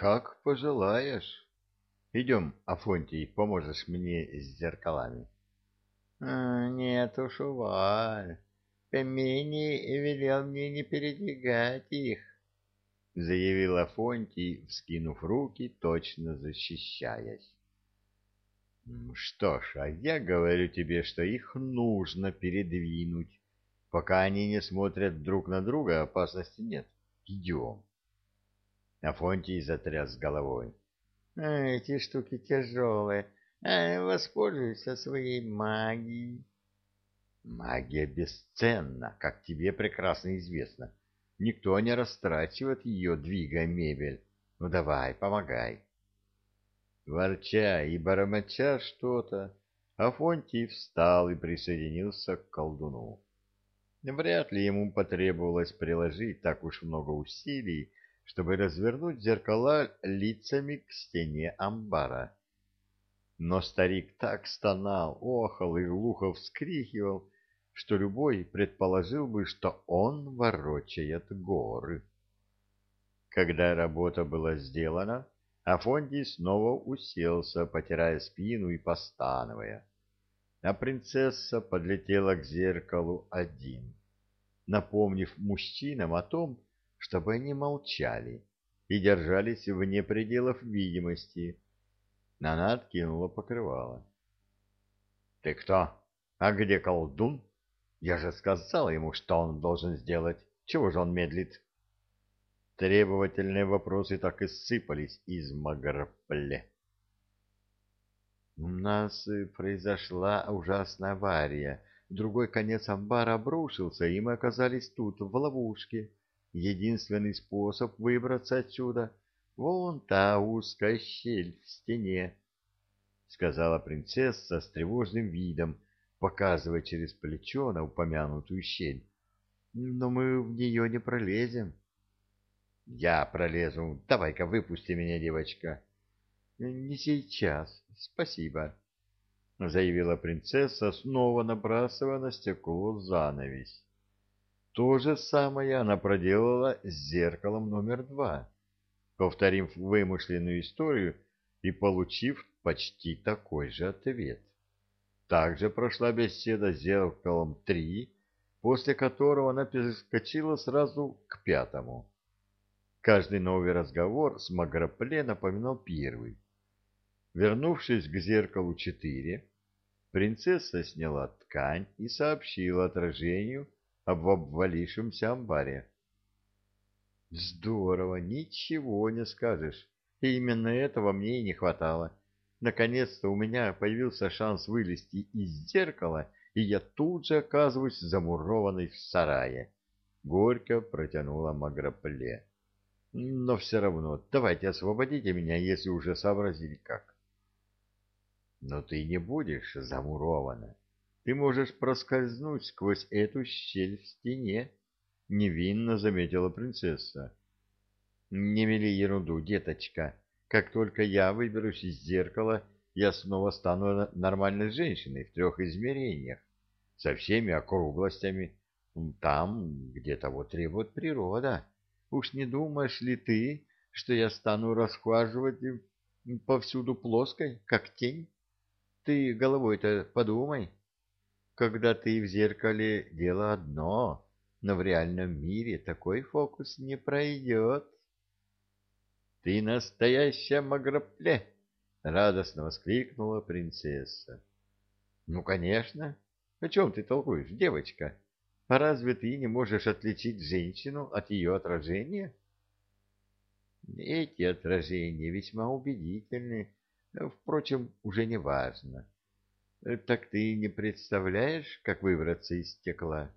как пожелаешь. Идем, Афонтий, поможешь мне с зеркалами. А, нет уж, уваль. Камени велел мне не передвигать их, — заявил Афонтий, вскинув руки, точно защищаясь. — Что ж, а я говорю тебе, что их нужно передвинуть. Пока они не смотрят друг на друга, опасности нет. Идем. Афонтий затряс головой. — Эти штуки тяжелые. А, воспользуйся своей магией. Магия бесценна, как тебе прекрасно известно. Никто не растрачивает ее, двигая мебель. Ну давай, помогай. Ворча и бормоча что-то, Афонтий встал и присоединился к колдуну. Вряд ли ему потребовалось приложить так уж много усилий, чтобы развернуть зеркала лицами к стене амбара. Но старик так стонал, охал и глухо вскрикивал, что любой предположил бы, что он ворочает горы. Когда работа была сделана, Афондий снова уселся, потирая спину и постановая. А принцесса подлетела к зеркалу один, напомнив мужчинам о том, чтобы они молчали и держались вне пределов видимости. Она откинула покрывало. — Ты кто? А где колдун? Я же сказала ему, что он должен сделать. Чего же он медлит? Требовательные вопросы так и сыпались из Магарпле. У нас произошла ужасная авария. Другой конец амбара обрушился, и мы оказались тут, в ловушке. Единственный способ выбраться отсюда — вон та узкая щель в стене, — сказала принцесса с тревожным видом, показывая через плечо на упомянутую щель. Но мы в нее не пролезем. Я пролезу. Давай-ка выпусти меня, девочка. Не сейчас. Спасибо. Заявила принцесса, снова набрасывая на стекло занавесь. То же самое она проделала с зеркалом номер два, повторив вымышленную историю и получив почти такой же ответ. Также прошла беседа с зеркалом три, после которого она перескочила сразу к пятому. Каждый новый разговор с Маграпле напоминал первый. Вернувшись к зеркалу четыре, принцесса сняла ткань и сообщила отражению об обвалившемся амбаре. Здорово, ничего не скажешь. И именно этого мне и не хватало. Наконец-то у меня появился шанс вылезти из зеркала, и я тут же оказываюсь замурованной в сарае. Горько протянула Маграпле. Но все равно, давайте освободите меня, если уже сообразили как. Но ты не будешь замурована. Ты можешь проскользнуть сквозь эту щель в стене, — невинно заметила принцесса. — Не мели ерунду, деточка. Как только я выберусь из зеркала, я снова стану нормальной женщиной в трех измерениях, со всеми округлостями, там, где того требует природа. Уж не думаешь ли ты, что я стану расхаживать повсюду плоской, как тень? Ты головой-то подумай. Когда ты в зеркале, дело одно, но в реальном мире такой фокус не пройдет. — Ты настоящая Маграпле! — радостно воскликнула принцесса. — Ну, конечно. О чем ты толкуешь, девочка? — а разве ты не можешь отличить женщину от ее отражения? Эти отражения весьма убедительны, впрочем, уже не важно. Так ты не представляешь, как выбраться из стекла?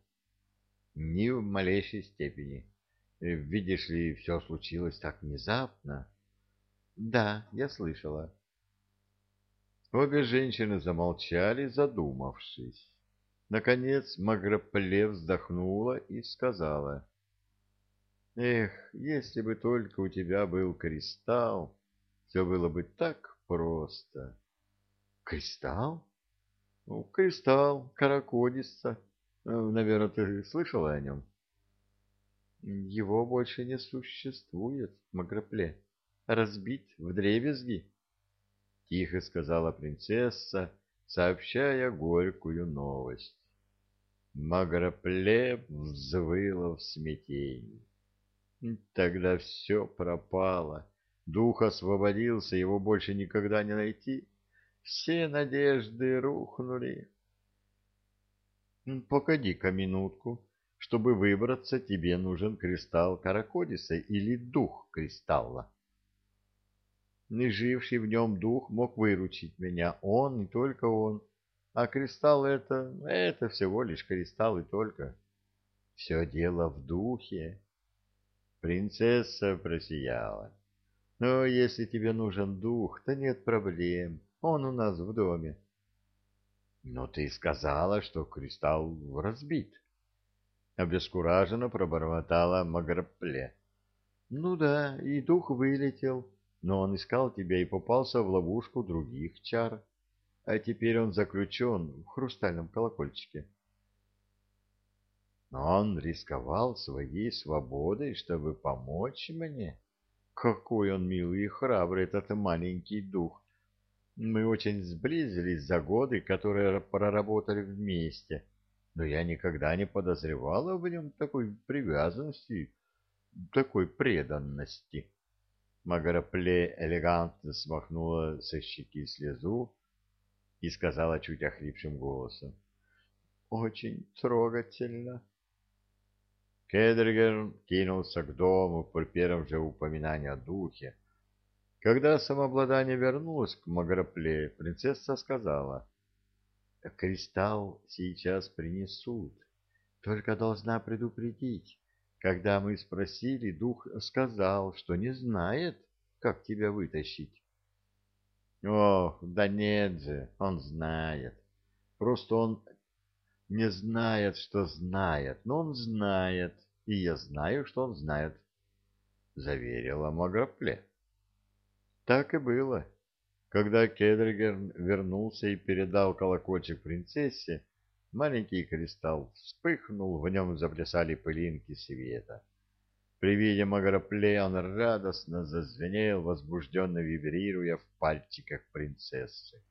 Ни в малейшей степени. Видишь ли, все случилось так внезапно. Да, я слышала. Обе женщины замолчали, задумавшись. Наконец Маграпле вздохнула и сказала. «Эх, если бы только у тебя был кристалл, все было бы так просто». «Кристалл?» «Ну, кристалл, каракодица. Э, наверное, ты слышала о нем?» «Его больше не существует, Маграпле. разбит в дребезги, — тихо сказала принцесса, сообщая горькую новость. Маграпле взвыла в смятении. Тогда все пропало. Дух освободился, его больше никогда не найти. Все надежды рухнули. Погоди-ка минутку. Чтобы выбраться, тебе нужен кристалл Каракодиса или дух кристалла. Живший в нем дух мог выручить меня, он и только он. А кристалл это, это всего лишь кристалл и только. Все дело в духе. Принцесса просияла. Но если тебе нужен дух, то нет проблем. Он у нас в доме. Но ты сказала, что кристалл разбит. Обескураженно пробормотала Маграпле. Ну да, и дух вылетел, но он искал тебя и попался в ловушку других чар. А теперь он заключен в хрустальном колокольчике. Но он рисковал своей свободой, чтобы помочь мне. Какой он милый и храбрый, этот маленький дух. Мы очень сблизились за годы, которые проработали вместе, но я никогда не подозревала в нем такой привязанности, такой преданности. Магарапле элегантно смахнула со щеки слезу и сказала чуть охрипшим голосом. — Очень трогательно. Кедригер кинулся к дому при первом же упоминании о духе, когда самообладание вернулось к Маграпле, принцесса сказала, «Кристалл сейчас принесут, только должна предупредить. Когда мы спросили, дух сказал, что не знает, как тебя вытащить». «Ох, да нет же, он знает. Просто он не знает, что знает, но он знает, и я знаю, что он знает», — заверила Маграпле. Так и было. Когда Кедригер вернулся и передал колокольчик принцессе, маленький кристалл вспыхнул, в нем заплясали пылинки света. При виде Магарапле он радостно зазвенел, возбужденно вибрируя в пальчиках принцессы.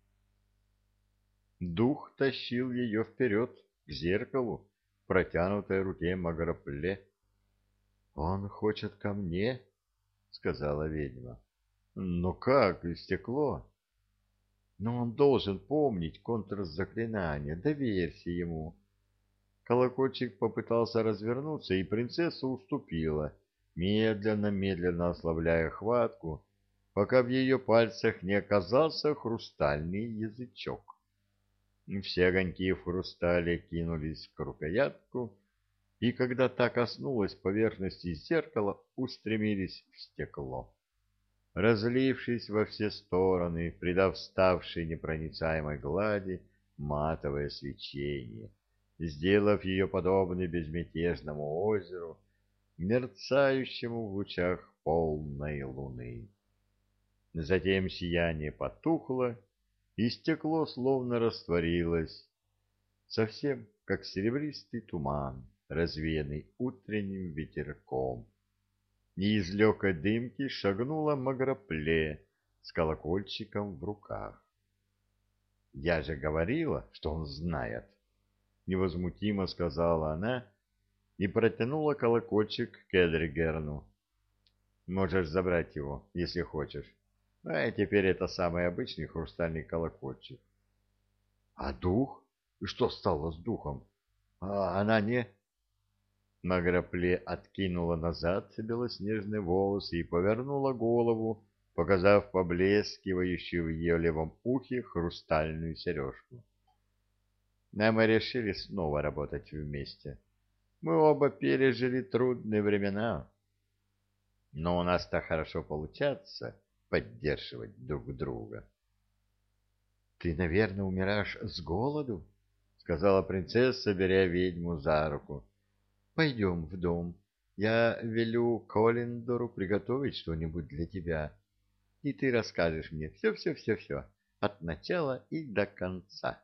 Дух тащил ее вперед, к зеркалу, протянутой руке Магарапле. — Он хочет ко мне, — сказала ведьма. Но как стекло? Но он должен помнить контрзаклинание, доверься ему. Колокольчик попытался развернуться, и принцесса уступила, медленно-медленно ослабляя хватку, пока в ее пальцах не оказался хрустальный язычок. Все огоньки в хрустале кинулись к рукоятку, и когда та коснулась поверхности зеркала, устремились в стекло разлившись во все стороны, придав ставшей непроницаемой глади матовое свечение, сделав ее подобной безмятежному озеру, мерцающему в лучах полной луны. Затем сияние потухло, и стекло словно растворилось, совсем как серебристый туман, развеянный утренним ветерком и из легкой дымки шагнула Маграпле с колокольчиком в руках. «Я же говорила, что он знает!» — невозмутимо сказала она и протянула колокольчик Кедригерну. «Можешь забрать его, если хочешь. А теперь это самый обычный хрустальный колокольчик». «А дух? Что стало с духом? А она не...» Маграпле откинула назад белоснежные волосы и повернула голову, показав поблескивающую в ее левом ухе хрустальную сережку. Но мы решили снова работать вместе. Мы оба пережили трудные времена. Но у нас так хорошо получается поддерживать друг друга. — Ты, наверное, умираешь с голоду? — сказала принцесса, беря ведьму за руку. Пойдем в дом. Я велю Коллиндору приготовить что-нибудь для тебя. И ты расскажешь мне все-все-все-все, от начала и до конца.